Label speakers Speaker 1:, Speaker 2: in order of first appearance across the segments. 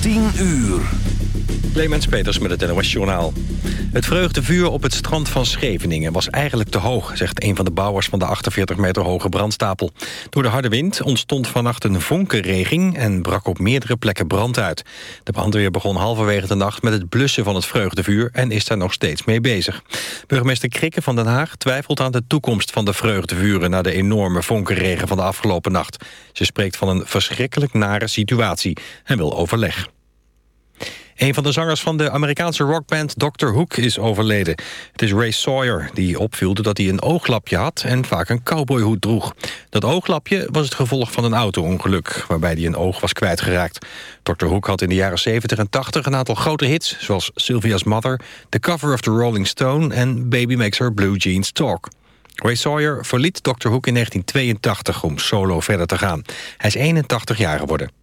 Speaker 1: 10 uur.
Speaker 2: Clemens Peters met het NOS Journaal. Het vreugdevuur op het strand van Scheveningen was eigenlijk te hoog... zegt een van de bouwers van de 48 meter hoge brandstapel. Door de harde wind ontstond vannacht een vonkenreging... en brak op meerdere plekken brand uit. De brandweer begon halverwege de nacht met het blussen van het vreugdevuur... en is daar nog steeds mee bezig. Burgemeester Krikke van Den Haag twijfelt aan de toekomst van de vreugdevuren... na de enorme vonkenregen van de afgelopen nacht. Ze spreekt van een verschrikkelijk nare situatie en wil overleg. Een van de zangers van de Amerikaanse rockband Dr. Hook is overleden. Het is Ray Sawyer, die opviel dat hij een ooglapje had... en vaak een cowboyhoed droeg. Dat ooglapje was het gevolg van een auto-ongeluk... waarbij hij een oog was kwijtgeraakt. Dr. Hook had in de jaren 70 en 80 een aantal grote hits... zoals Sylvia's Mother, The Cover of the Rolling Stone... en Baby Makes Her Blue Jeans Talk. Ray Sawyer verliet Dr. Hook in 1982 om solo verder te gaan. Hij is 81 jaar geworden.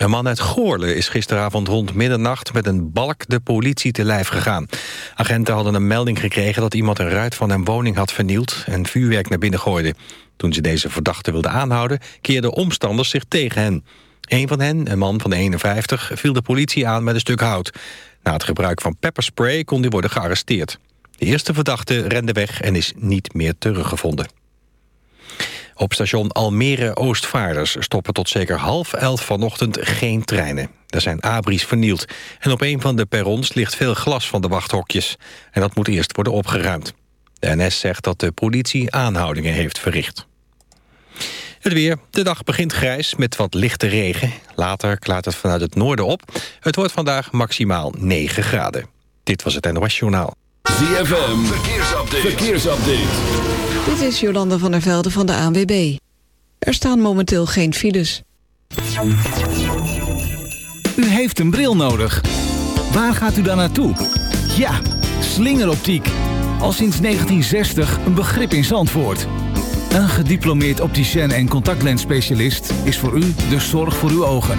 Speaker 2: Een man uit Goorle is gisteravond rond middernacht met een balk de politie te lijf gegaan. Agenten hadden een melding gekregen dat iemand een ruit van een woning had vernield en vuurwerk naar binnen gooide. Toen ze deze verdachte wilden aanhouden, keerden omstanders zich tegen hen. Een van hen, een man van 51, viel de politie aan met een stuk hout. Na het gebruik van pepperspray kon hij worden gearresteerd. De eerste verdachte rende weg en is niet meer teruggevonden. Op station Almere Oostvaarders stoppen tot zeker half elf vanochtend geen treinen. Er zijn abris vernield en op een van de perrons ligt veel glas van de wachthokjes. En dat moet eerst worden opgeruimd. De NS zegt dat de politie aanhoudingen heeft verricht. Het weer. De dag begint grijs met wat lichte regen. Later klaart het vanuit het noorden op. Het wordt vandaag maximaal 9 graden. Dit was het NOS Journaal.
Speaker 1: ZFM. Verkeersupdate. Verkeersupdate.
Speaker 3: Dit is Jolanda van der Velde van de ANWB. Er staan momenteel geen files.
Speaker 4: U heeft een bril nodig. Waar gaat u dan naartoe? Ja, slingeroptiek. Al sinds 1960 een begrip in Zandvoort. Een gediplomeerd opticien en contactlensspecialist is voor u de zorg voor uw ogen.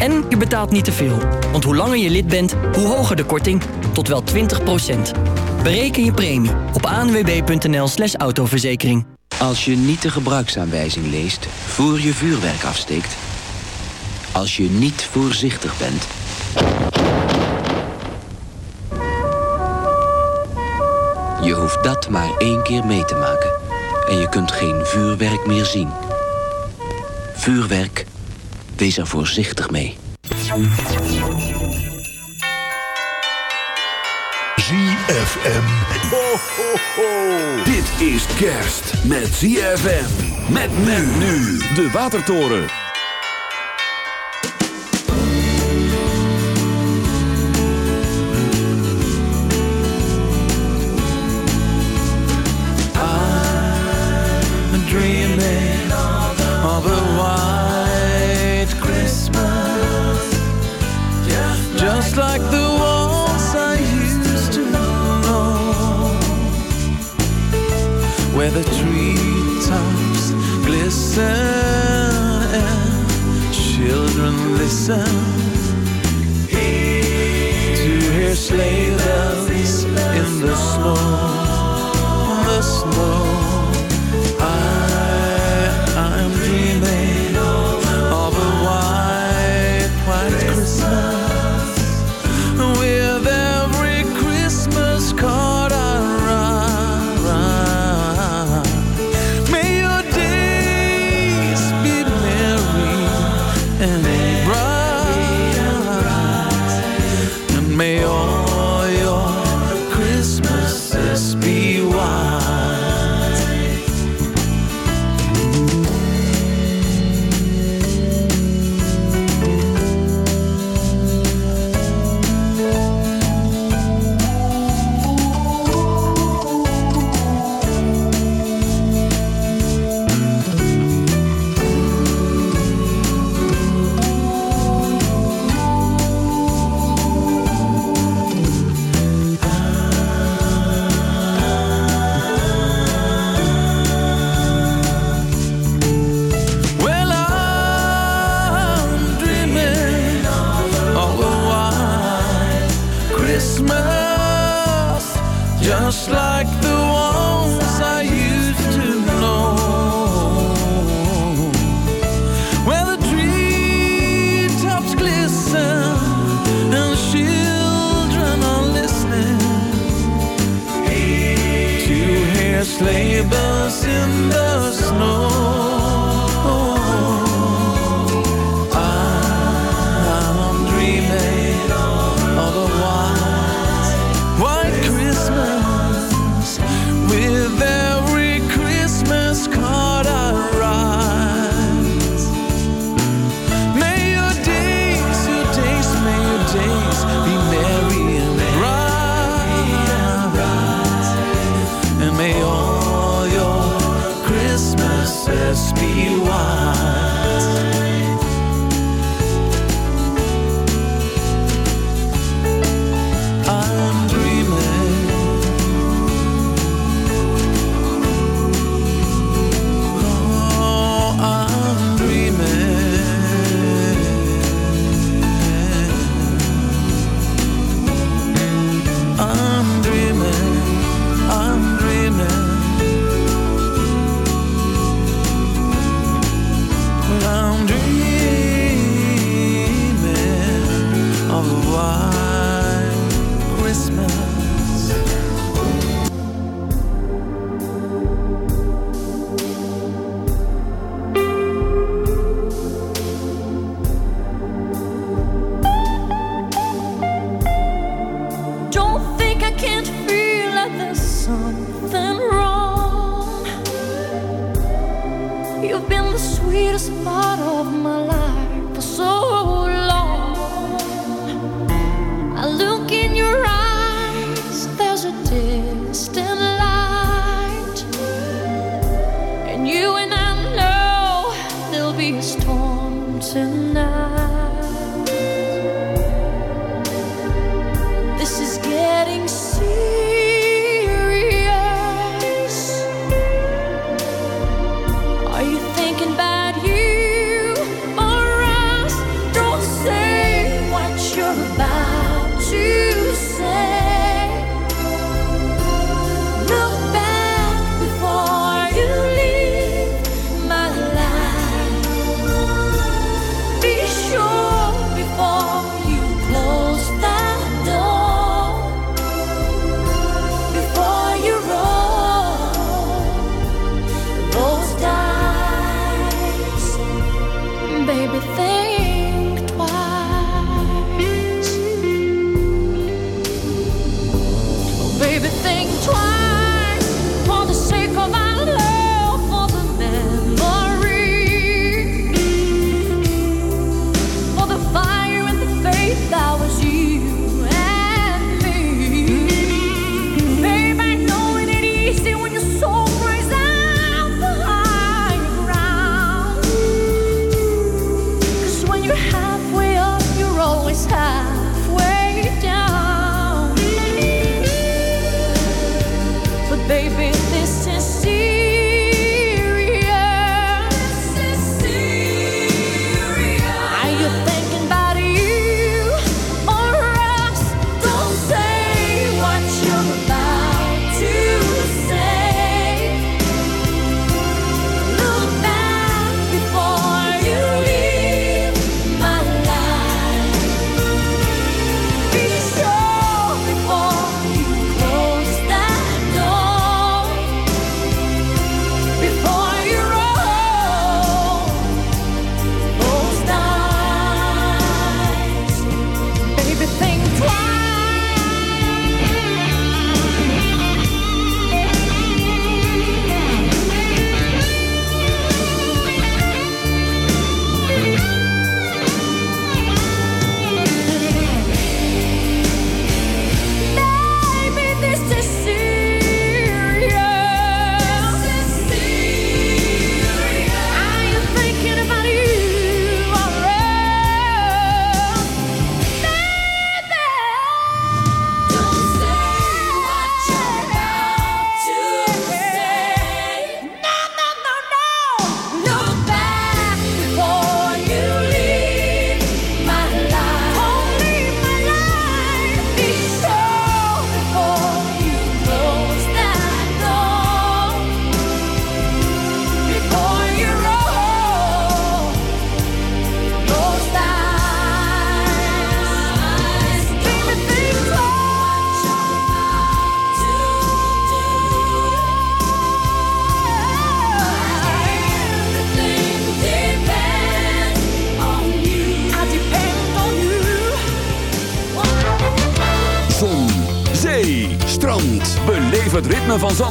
Speaker 5: En je betaalt niet te veel. Want hoe langer je lid bent, hoe hoger de korting. Tot wel 20% Bereken je premie op anwb.nl slash autoverzekering.
Speaker 6: Als je niet de gebruiksaanwijzing leest voor je vuurwerk afsteekt. Als je niet voorzichtig bent. Je hoeft dat maar één keer mee te maken. En je kunt geen vuurwerk meer zien. Vuurwerk, wees er voorzichtig mee.
Speaker 1: ZFM. Ho, ho, ho. Dit is kerst met ZFM. Met men nu. De Watertoren.
Speaker 7: listen, children listen to hear sleigh bells in the snow.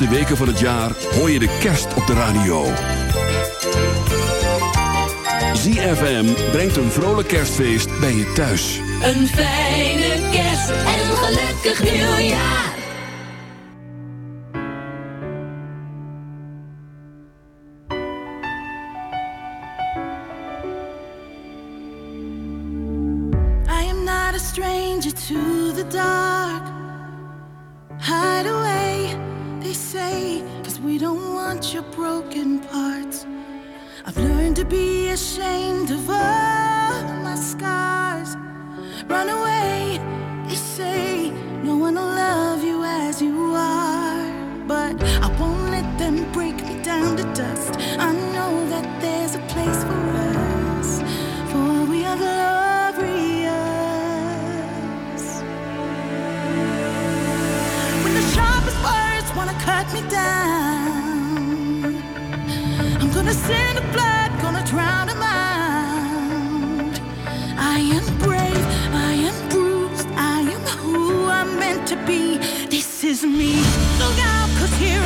Speaker 1: laatste weken van het jaar hoor je de kerst op de radio. ZFM brengt een vrolijk kerstfeest bij je thuis.
Speaker 8: Een fijne kerst en een gelukkig nieuwjaar.
Speaker 9: I am not a stranger to the dark. Hide away. say, cause we don't want your broken parts. I've learned to be ashamed of all my scars. Run away, they say, no one will love you as you are. But I won't let them break me down to dust. I'm me down. I'm gonna send the blood, gonna drown out. I am brave, I am bruised, I am who I'm meant to be. This is me. Look out, cause here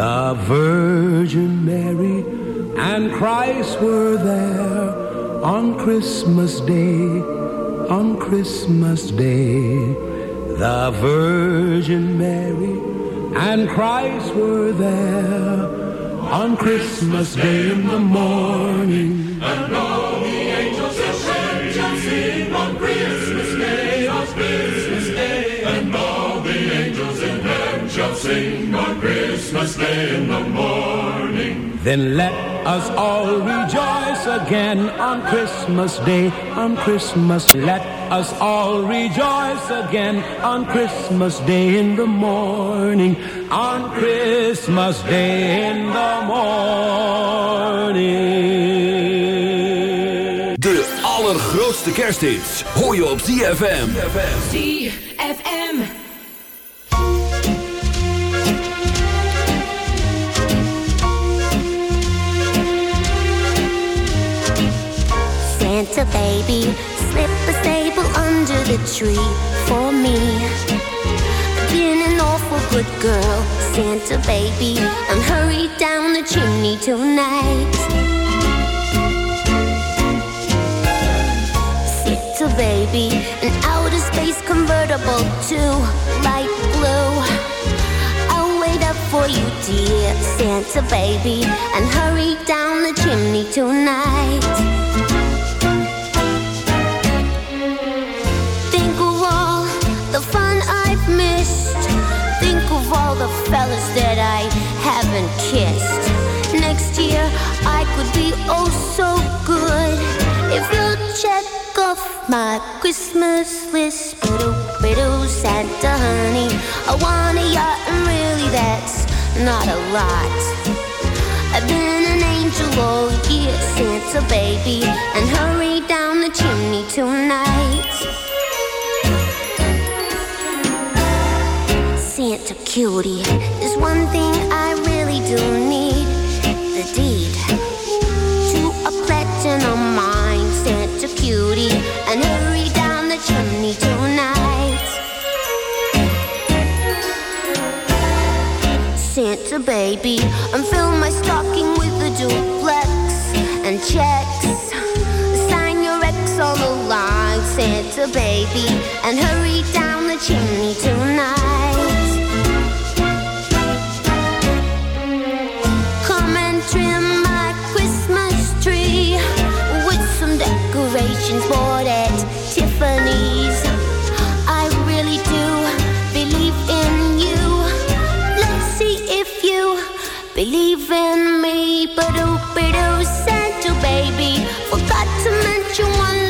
Speaker 10: The Virgin Mary and Christ were there on Christmas Day, on Christmas Day. The Virgin Mary and Christ were there on Christmas Day in the morning.
Speaker 7: And all the angels shall sing on Christmas Day, on Christmas Day. And all the angels in heaven shall sing Christmas Day in the morning.
Speaker 10: Then let us all rejoice again on Christmas Day, on Christmas. Let us all rejoice again on Christmas Day in the morning, on Christmas Day in the morning.
Speaker 1: De allergrootste kersthits hoor je op ZFM.
Speaker 11: ZFM.
Speaker 12: Santa baby, slip a sable under the tree for me. Been an awful good girl, Santa baby, and hurry down the chimney tonight. Santa baby, an outer space convertible to light blue. I'll wait up for you, dear Santa baby, and hurry down the chimney tonight. All the fellas that I haven't kissed. Next year I could be oh so good if you'll check off my Christmas list. Biddle, biddle, Santa honey. I want a yacht, and really that's not a lot. I've been an angel all year, Santa baby, and hurry down the chimney tonight. Santa cutie, there's one thing I really do need the deed to a platinum mine. Santa cutie, and hurry down the chimney tonight. Santa baby, and fill my stocking with a duplex and checks. Sign your ex on the line, Santa baby, and hurry down the chimney tonight. Oh, Santa baby, forgot to mention one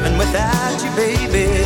Speaker 13: living without you, baby.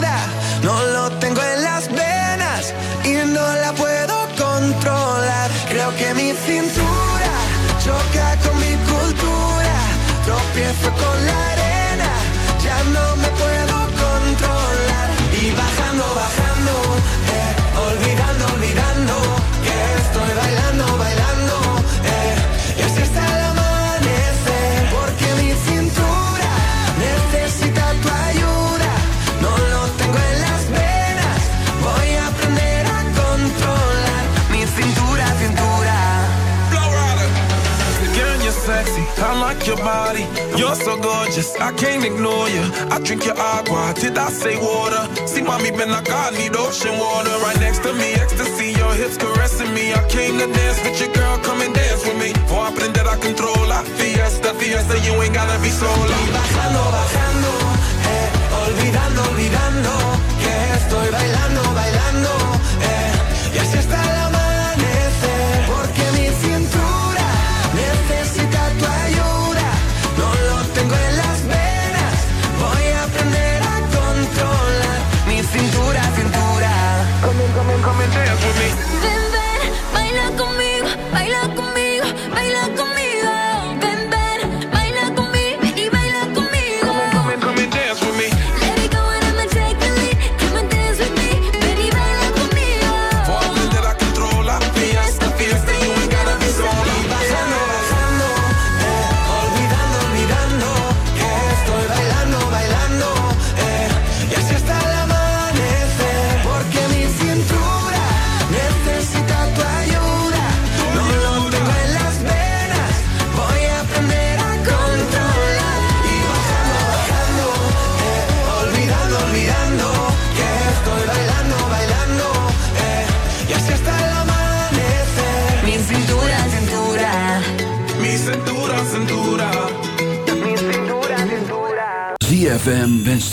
Speaker 13: cintura, choca con mi cultura, tropiezo con la.
Speaker 14: body. You're so gorgeous, I can't ignore you. I drink your agua, did I say water? See, mommy been like, I need ocean water. Right next to me, ecstasy, your hips caressing me. I came to dance with your girl, come and dance with me. For I control, I Fiesta, fiesta, you ain't gotta be sola.
Speaker 13: Bajando, bajando, eh, olvidando, olvidando, que estoy bailando, bailando.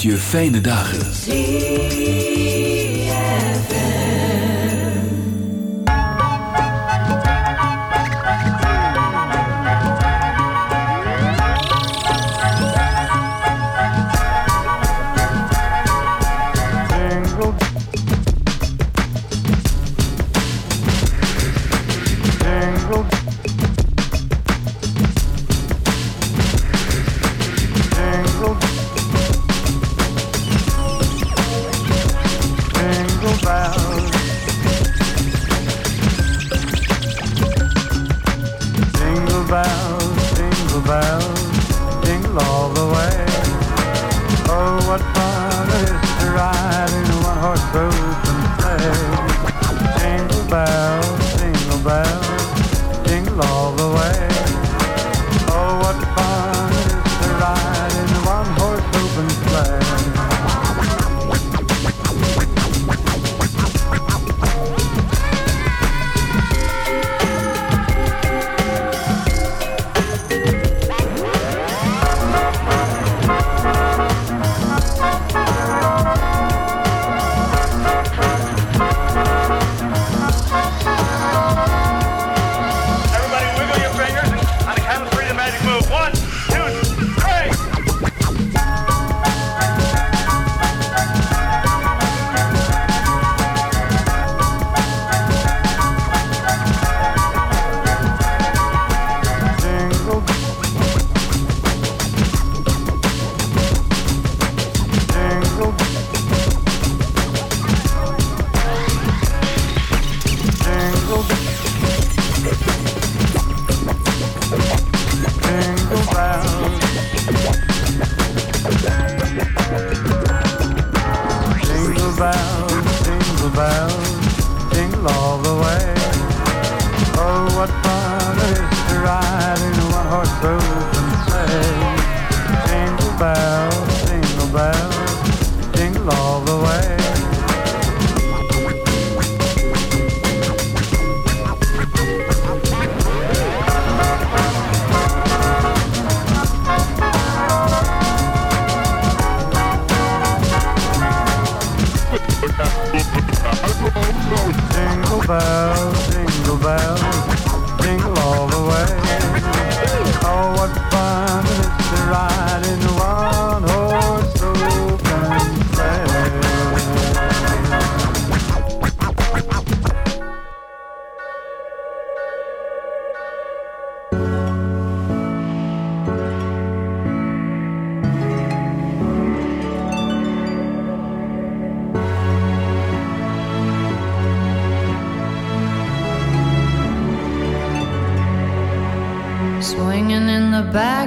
Speaker 1: je fijne dagen.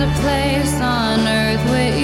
Speaker 8: a place on earth with